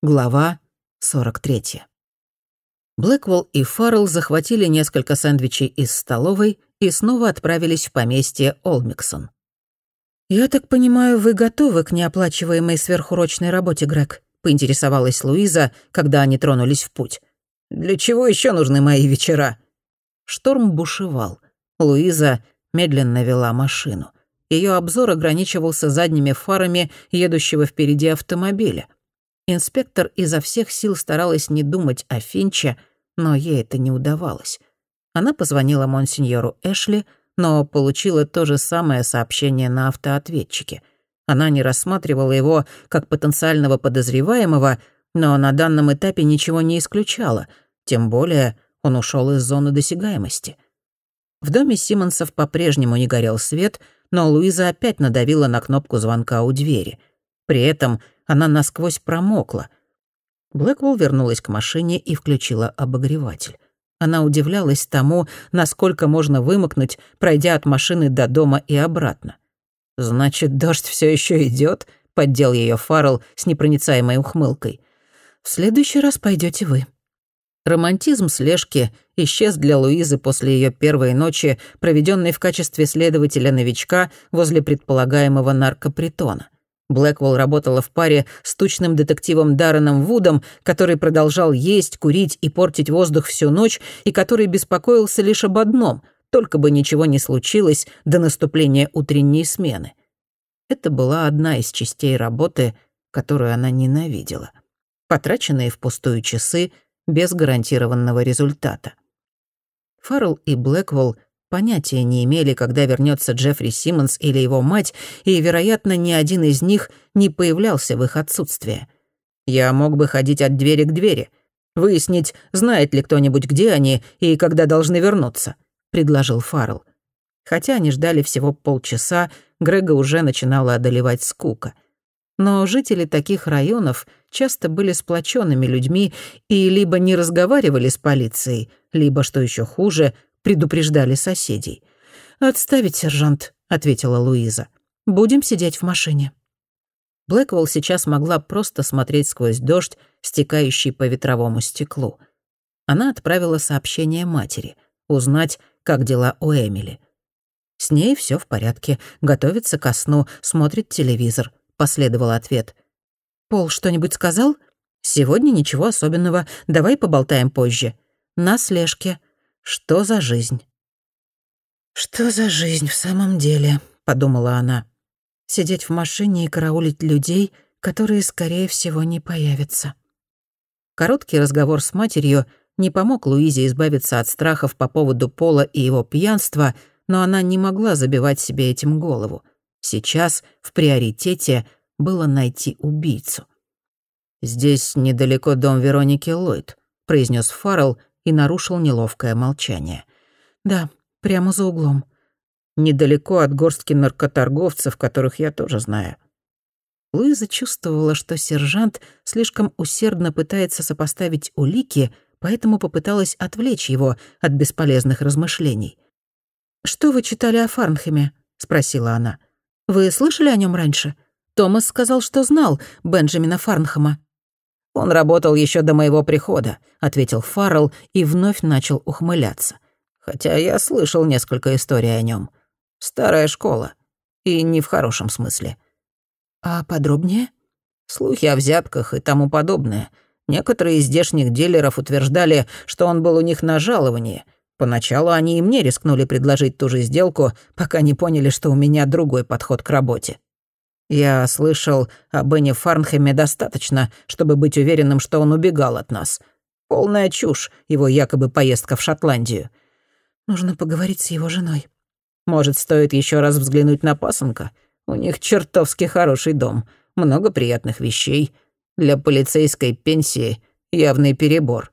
Глава 43. Блэквелл и Фаррелл захватили несколько сэндвичей из столовой и снова отправились в поместье Олмиксон. «Я так понимаю, вы готовы к неоплачиваемой сверхурочной работе, Грег?» — поинтересовалась Луиза, когда они тронулись в путь. «Для чего еще нужны мои вечера?» Шторм бушевал. Луиза медленно вела машину. Ее обзор ограничивался задними фарами едущего впереди автомобиля — Инспектор изо всех сил старалась не думать о Финче, но ей это не удавалось. Она позвонила монсеньору Эшли, но получила то же самое сообщение на автоответчике. Она не рассматривала его как потенциального подозреваемого, но на данном этапе ничего не исключала, тем более он ушел из зоны досягаемости. В доме Симмонсов по-прежнему не горел свет, но Луиза опять надавила на кнопку звонка у двери. При этом она насквозь промокла. Блэквелл вернулась к машине и включила обогреватель. Она удивлялась тому, насколько можно вымокнуть, пройдя от машины до дома и обратно. «Значит, дождь все еще идет? поддел ее Фаррелл с непроницаемой ухмылкой. «В следующий раз пойдете вы». Романтизм слежки исчез для Луизы после ее первой ночи, проведенной в качестве следователя-новичка возле предполагаемого наркопритона. Блэквелл работала в паре с тучным детективом Дарреном Вудом, который продолжал есть, курить и портить воздух всю ночь, и который беспокоился лишь об одном — только бы ничего не случилось до наступления утренней смены. Это была одна из частей работы, которую она ненавидела. Потраченные впустую часы без гарантированного результата. Фаррелл и Блэквелл понятия не имели, когда вернется Джеффри Симмонс или его мать, и, вероятно, ни один из них не появлялся в их отсутствие. Я мог бы ходить от двери к двери, выяснить, знает ли кто-нибудь, где они и когда должны вернуться, предложил Фаррелл. Хотя они ждали всего полчаса, Грега уже начинала одолевать скука. Но жители таких районов часто были сплоченными людьми и либо не разговаривали с полицией, либо, что еще хуже, предупреждали соседей. «Отставить, сержант», — ответила Луиза. «Будем сидеть в машине». Блэквелл сейчас могла просто смотреть сквозь дождь, стекающий по ветровому стеклу. Она отправила сообщение матери, узнать, как дела у Эмили. С ней все в порядке, готовится ко сну, смотрит телевизор, последовал ответ. «Пол что-нибудь сказал?» «Сегодня ничего особенного, давай поболтаем позже». «На слежке», что за жизнь? «Что за жизнь в самом деле?» — подумала она. «Сидеть в машине и караулить людей, которые, скорее всего, не появятся». Короткий разговор с матерью не помог Луизе избавиться от страхов по поводу Пола и его пьянства, но она не могла забивать себе этим голову. Сейчас в приоритете было найти убийцу. «Здесь недалеко дом Вероники Ллойд», — произнес Фаррелл, и нарушил неловкое молчание. «Да, прямо за углом. Недалеко от горстки наркоторговцев, которых я тоже знаю». Луиза чувствовала, что сержант слишком усердно пытается сопоставить улики, поэтому попыталась отвлечь его от бесполезных размышлений. «Что вы читали о Фарнхеме?» — спросила она. «Вы слышали о нем раньше? Томас сказал, что знал Бенджамина Фарнхэма». «Он работал еще до моего прихода», — ответил Фаррелл и вновь начал ухмыляться. «Хотя я слышал несколько историй о нем. Старая школа. И не в хорошем смысле». «А подробнее?» «Слухи о взятках и тому подобное. Некоторые из здешних дилеров утверждали, что он был у них на жаловании. Поначалу они и мне рискнули предложить ту же сделку, пока не поняли, что у меня другой подход к работе. Я слышал о Бенни Фарнхеме достаточно, чтобы быть уверенным, что он убегал от нас. Полная чушь, его якобы поездка в Шотландию. Нужно поговорить с его женой. Может, стоит еще раз взглянуть на пасынка? У них чертовски хороший дом, много приятных вещей. Для полицейской пенсии явный перебор.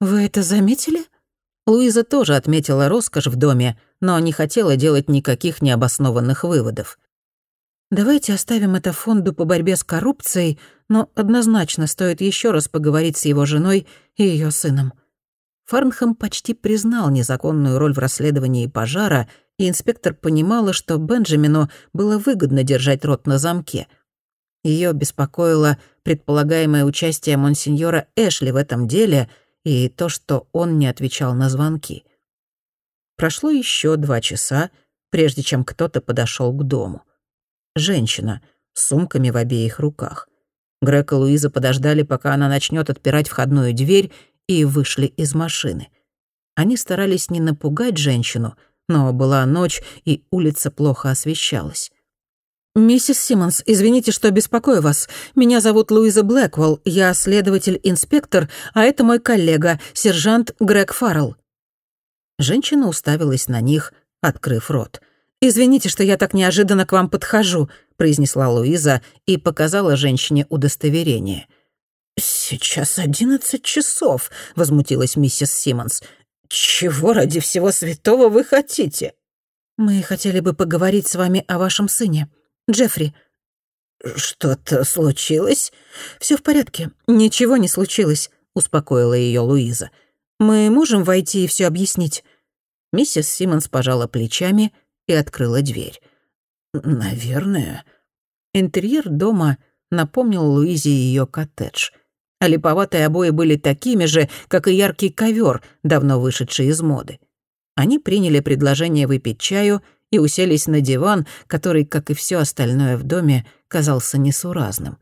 Вы это заметили? Луиза тоже отметила роскошь в доме, но не хотела делать никаких необоснованных выводов. Давайте оставим это фонду по борьбе с коррупцией, но однозначно стоит еще раз поговорить с его женой и ее сыном. Фарнхэм почти признал незаконную роль в расследовании пожара, и инспектор понимала, что Бенджамину было выгодно держать рот на замке. Ее беспокоило предполагаемое участие монсеньора Эшли в этом деле и то, что он не отвечал на звонки. Прошло еще два часа, прежде чем кто-то подошел к дому. Женщина с сумками в обеих руках. Грег и Луиза подождали, пока она начнет отпирать входную дверь, и вышли из машины. Они старались не напугать женщину, но была ночь, и улица плохо освещалась. «Миссис Симмонс, извините, что беспокою вас. Меня зовут Луиза Блэквелл, я следователь-инспектор, а это мой коллега, сержант Грег Фаррелл». Женщина уставилась на них, открыв рот. «Извините, что я так неожиданно к вам подхожу», — произнесла Луиза и показала женщине удостоверение. «Сейчас одиннадцать часов», — возмутилась миссис Симмонс. «Чего ради всего святого вы хотите?» «Мы хотели бы поговорить с вами о вашем сыне», Джеффри». «Что-то случилось?» Все в порядке. Ничего не случилось», — успокоила ее Луиза. «Мы можем войти и все объяснить?» Миссис Симмонс пожала плечами и открыла дверь. «Наверное». Интерьер дома напомнил Луизе ее коттедж. А липоватые обои были такими же, как и яркий ковер, давно вышедший из моды. Они приняли предложение выпить чаю — и уселись на диван, который, как и все остальное в доме, казался несуразным.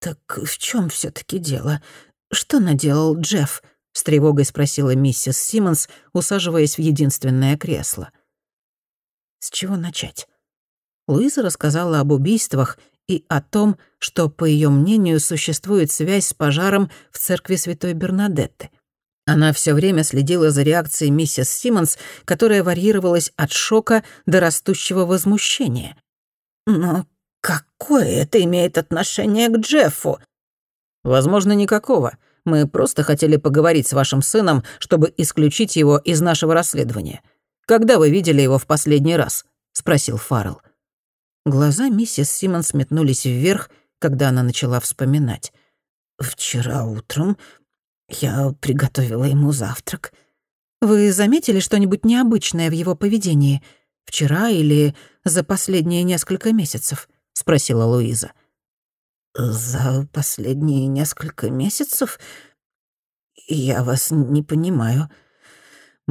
«Так в чем все таки дело? Что наделал Джефф?» — с тревогой спросила миссис Симмонс, усаживаясь в единственное кресло. С чего начать? Луиза рассказала об убийствах и о том, что, по ее мнению, существует связь с пожаром в церкви Святой Бернадетты — она все время следила за реакцией миссис Симмонс, которая варьировалась от шока до растущего возмущения. «Но какое это имеет отношение к Джеффу?» «Возможно, никакого. Мы просто хотели поговорить с вашим сыном, чтобы исключить его из нашего расследования. Когда вы видели его в последний раз?» — спросил Фаррелл. Глаза миссис Симмонс метнулись вверх, когда она начала вспоминать. «Вчера утром я приготовила ему завтрак. Вы заметили что-нибудь необычное в его поведении? Вчера или за последние несколько месяцев? Спросила Луиза. За последние несколько месяцев? Я вас не понимаю.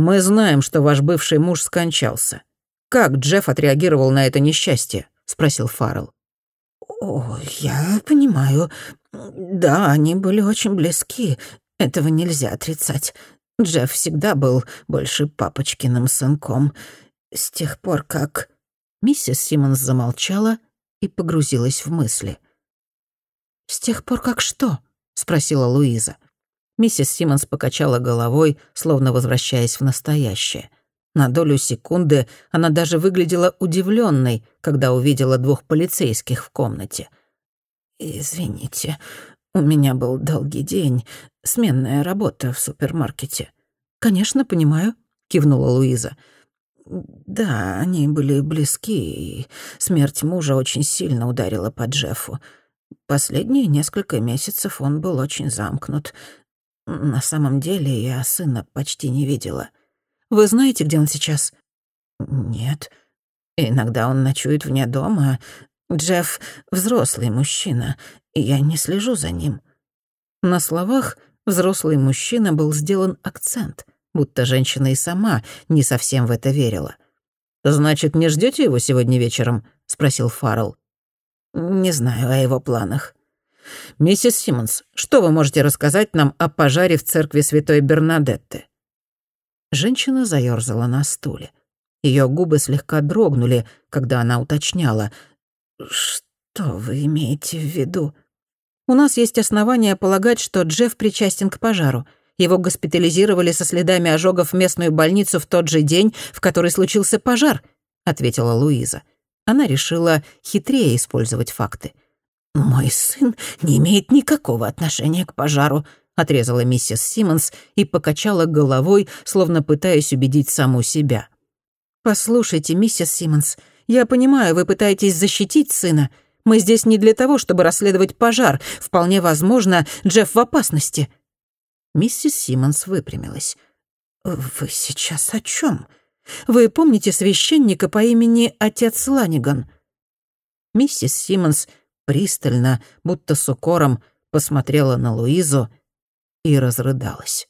Мы знаем, что ваш бывший муж скончался. Как Джефф отреагировал на это несчастье? Спросил Фаррелл. «О, я понимаю. Да, они были очень близки. Этого нельзя отрицать. Джефф всегда был больше папочкиным сынком. С тех пор, как... Миссис Симмонс замолчала и погрузилась в мысли. «С тех пор как что?» — спросила Луиза. Миссис Симмонс покачала головой, словно возвращаясь в настоящее. На долю секунды она даже выглядела удивленной, когда увидела двух полицейских в комнате. «Извините, у меня был долгий день, сменная работа в супермаркете». «Конечно, понимаю», — кивнула Луиза. «Да, они были близки, и смерть мужа очень сильно ударила по Джеффу. Последние несколько месяцев он был очень замкнут. На самом деле я сына почти не видела. Вы знаете, где он сейчас?» «Нет. Иногда он ночует вне дома. Джефф — взрослый мужчина, я не слежу за ним». На словах взрослый мужчина был сделан акцент, будто женщина и сама не совсем в это верила. «Значит, не ждете его сегодня вечером?» — спросил Фаррелл. «Не знаю о его планах». «Миссис Симмонс, что вы можете рассказать нам о пожаре в церкви Святой Бернадетты?» Женщина заёрзала на стуле. Ее губы слегка дрогнули, когда она уточняла. «Что вы имеете в виду?» У нас есть основания полагать, что Джефф причастен к пожару. Его госпитализировали со следами ожогов в местную больницу в тот же день, в который случился пожар», — ответила Луиза. Она решила хитрее использовать факты. «Мой сын не имеет никакого отношения к пожару», — отрезала миссис Симмонс и покачала головой, словно пытаясь убедить саму себя. «Послушайте, миссис Симмонс, я понимаю, вы пытаетесь защитить сына, мы здесь не для того, чтобы расследовать пожар. Вполне возможно, Джефф в опасности». Миссис Симмонс выпрямилась. «Вы сейчас о чем? Вы помните священника по имени отец Ланиган?» Миссис Симмонс пристально, будто с укором, посмотрела на Луизу и разрыдалась.